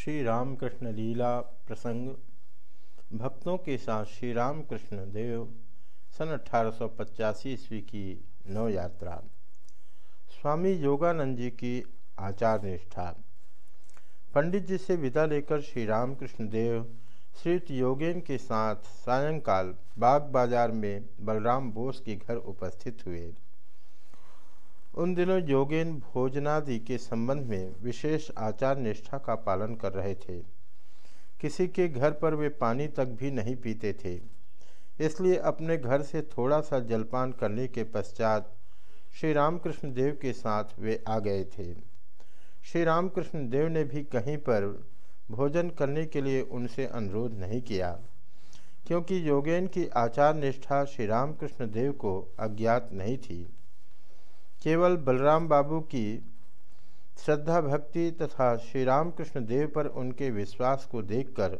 श्री रामकृष्ण लीला प्रसंग। भक्तों के साथ श्री रामकृष्ण देव, सन अठारह सौ पचासी ईस्वी की नव यात्रा स्वामी योगानंद जी की आचार निष्ठा। पंडित जी से विदा लेकर श्री रामकृष्ण देव श्रीत योगेन के साथ सायंकाल बाग बाज़ार में बलराम बोस के घर उपस्थित हुए। उन दिनों योगेन भोजनादि के संबंध में विशेष आचार निष्ठा का पालन कर रहे थे। किसी के घर पर वे पानी तक भी नहीं पीते थे। इसलिए अपने घर से थोड़ा सा जलपान करने के पश्चात श्री रामकृष्ण देव के साथ वे आ गए थे। श्री रामकृष्ण देव ने भी कहीं पर भोजन करने के लिए उनसे अनुरोध नहीं किया, क्योंकि योगेन की आचार निष्ठा श्री रामकृष्ण देव को अज्ञात नहीं थी। केवल बलराम बाबू की श्रद्धा, भक्ति तथा श्री रामकृष्ण देव पर उनके विश्वास को देखकर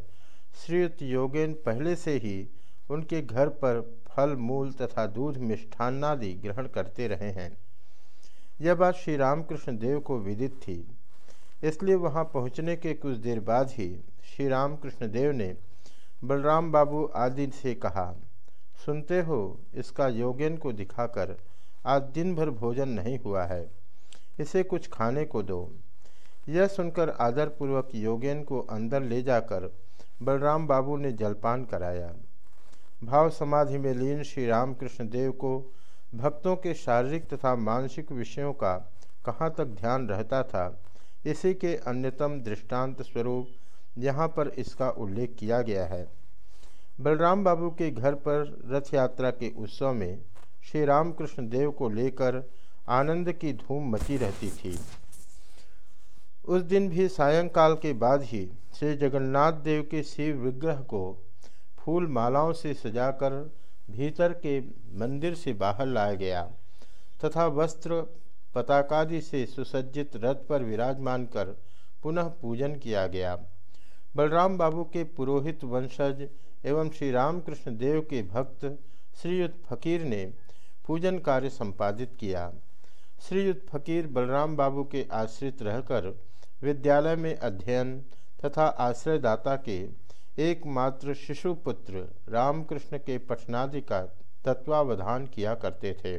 श्रीयुक्त योगेन पहले से ही उनके घर पर फल, मूल तथा दूध मिष्ठान्नादि ग्रहण करते रहे हैं। यह बात श्री रामकृष्ण देव को विदित थी। इसलिए वहाँ पहुँचने के कुछ देर बाद ही श्री रामकृष्ण देव ने बलराम बाबू आदि से कहा, सुनते हो, इसका योगेन को दिखाकर आज दिन भर भोजन नहीं हुआ है। इसे कुछ खाने को दो। यह सुनकर आदरपूर्वक योगेन को अंदर ले जाकर बलराम बाबू ने जलपान कराया। भाव समाधि में लीन श्री रामकृष्ण देव को भक्तों के शारीरिक तथा मानसिक विषयों का कहाँ तक ध्यान रहता था, इसी के अन्यतम दृष्टांत स्वरूप यहाँ पर इसका उल्लेख किया गया है। बलराम बाबू के घर पर रथ यात्रा के उत्सव में श्री रामकृष्ण देव को लेकर आनंद की धूम मची रहती थी। उस दिन भी सायंकाल के बाद ही श्री जगन्नाथ देव के शिव विग्रह को फूल मालाओं से सजाकर भीतर के मंदिर से बाहर लाया गया तथा वस्त्र पताकादि से सुसज्जित रथ पर विराजमान कर पुनः पूजन किया गया। बलराम बाबू के पुरोहित वंशज एवं श्री रामकृष्ण देव के भक्त श्रीयुत फकीर ने पूजन कार्य संपादित किया। श्रीयुक्त फकीर बलराम बाबू के आश्रित रहकर विद्यालय में अध्ययन तथा आश्रयदाता के एकमात्र शिशुपुत्र रामकृष्ण के पठनादि का तत्वावधान किया करते थे।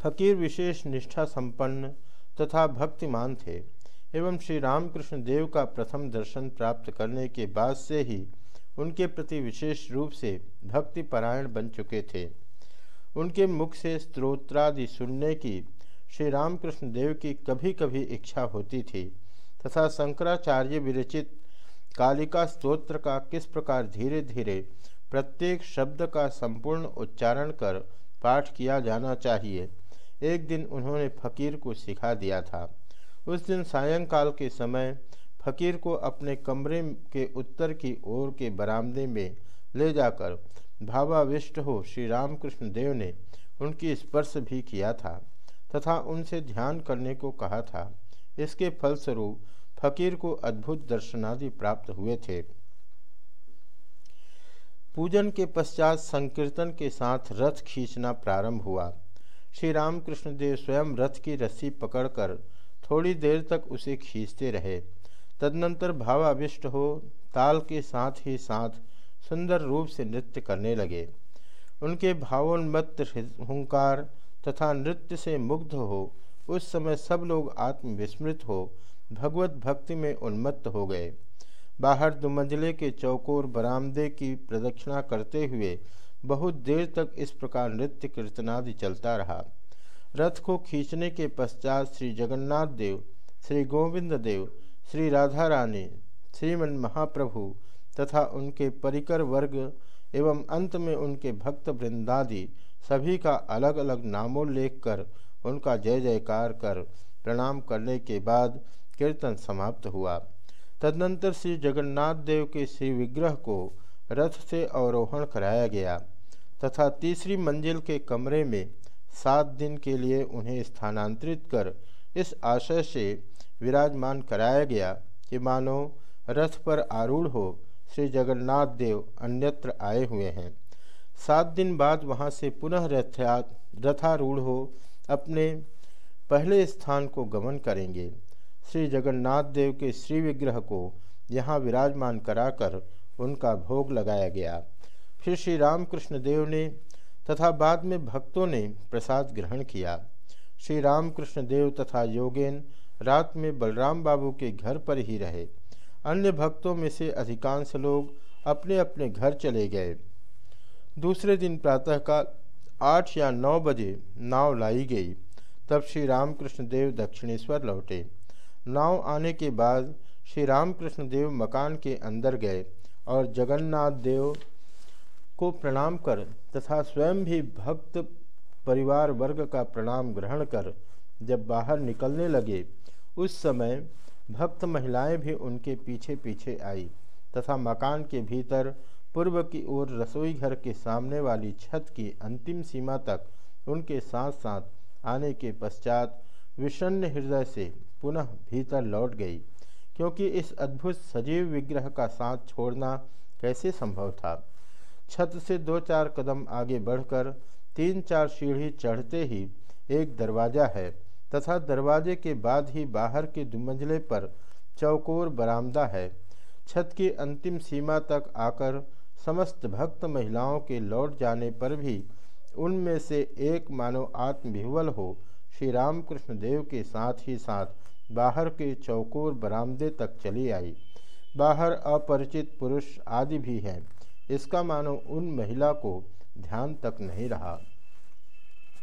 फकीर विशेष निष्ठा संपन्न तथा भक्तिमान थे एवं श्री रामकृष्ण देव का प्रथम दर्शन प्राप्त करने के बाद से ही उनके प्रति विशेष रूप से भक्तिपरायण बन चुके थे। उनके मुख से स्त्रोत्रादि सुनने की श्री रामकृष्ण देव की कभी कभी इच्छा होती थी, तथा शंकराचार्य विरचित कालिका स्तोत्र का किस प्रकार धीरे धीरे प्रत्येक शब्द का संपूर्ण उच्चारण कर पाठ किया जाना चाहिए, एक दिन उन्होंने फकीर को सिखा दिया था। उस दिन सायंकाल के समय फकीर को अपने कमरे के उत्तर की ओर के बरामदे में ले जाकर भावाविष्ट हो श्री रामकृष्ण देव ने उनकी स्पर्श भी किया था तथा उनसे ध्यान करने को कहा था। इसके फलस्वरूप फकीर को अद्भुत दर्शनादि प्राप्त हुए थे। पूजन के पश्चात संकीर्तन के साथ रथ खींचना प्रारंभ हुआ। श्री रामकृष्ण देव स्वयं रथ की रस्सी पकड़कर थोड़ी देर तक उसे खींचते रहे। तदनंतर भावाविष्ट हो ताल के साथ ही साथ सुंदर रूप से नृत्य करने लगे। उनके भावोन्मत्त हुंकार तथा नृत्य से मुग्ध हो, उस समय सब लोग आत्मविस्मृत हो, भगवत भक्ति में उन्मत्त हो गए। बाहर दुमंजले के चौकोर बरामदे की प्रदक्षिणा करते हुए बहुत देर तक इस प्रकार नृत्य कीर्तनादि चलता रहा। रथ को खींचने के पश्चात श्री जगन्नाथ देव, श्री गोविंद देव, श्री राधा रानी, श्रीमन महाप्रभु तथा उनके परिकर वर्ग एवं अंत में उनके भक्त वृंदादि सभी का अलग अलग नामोल्लेख कर उनका जय जयकार कर प्रणाम करने के बाद कीर्तन समाप्त हुआ। तदनंतर श्री जगन्नाथ देव के श्री विग्रह को रथ से अवरोहण कराया गया तथा तीसरी मंजिल के कमरे में सात दिन के लिए उन्हें स्थानांतरित कर इस आशय से विराजमान कराया गया कि मानो रथ पर आरूढ़ हो श्री जगन्नाथ देव अन्यत्र आए हुए हैं। सात दिन बाद वहाँ से पुनः रथयात रथारूढ़ हो अपने पहले स्थान को गमन करेंगे। श्री जगन्नाथ देव के श्री विग्रह को यहाँ विराजमान कराकर उनका भोग लगाया गया। फिर श्री रामकृष्ण देव ने तथा बाद में भक्तों ने प्रसाद ग्रहण किया। श्री रामकृष्ण देव तथा योगेन रात में बलराम बाबू के घर पर ही रहे। अन्य भक्तों में से अधिकांश लोग अपने अपने घर चले गए। दूसरे दिन प्रातःकाल आठ या नौ बजे नाव लाई गई। तब श्री रामकृष्ण देव दक्षिणेश्वर लौटे। नाव आने के बाद श्री रामकृष्ण देव मकान के अंदर गए और जगन्नाथ देव को प्रणाम कर तथा स्वयं भी भक्त परिवार वर्ग का प्रणाम ग्रहण कर जब बाहर निकलने लगे, उस समय भक्त महिलाएँ भी उनके पीछे पीछे आई तथा मकान के भीतर पूर्व की ओर रसोई घर के सामने वाली छत की अंतिम सीमा तक उनके साथ साथ आने के पश्चात विषन्न हृदय से पुनः भीतर लौट गई, क्योंकि इस अद्भुत सजीव विग्रह का साथ छोड़ना कैसे संभव था? छत से दो चार कदम आगे बढ़कर तीन चार सीढ़ी चढ़ते ही एक दरवाज़ा है तथा दरवाजे के बाद ही बाहर के दुमंजले पर चौकोर बरामदा है। छत की अंतिम सीमा तक आकर समस्त भक्त महिलाओं के लौट जाने पर भी उनमें से एक मानव आत्मविह्वल हो श्री रामकृष्ण देव के साथ ही साथ बाहर के चौकोर बरामदे तक चली आई। बाहर अपरिचित पुरुष आदि भी हैं। इसका मानो उन महिला को ध्यान तक नहीं रहा।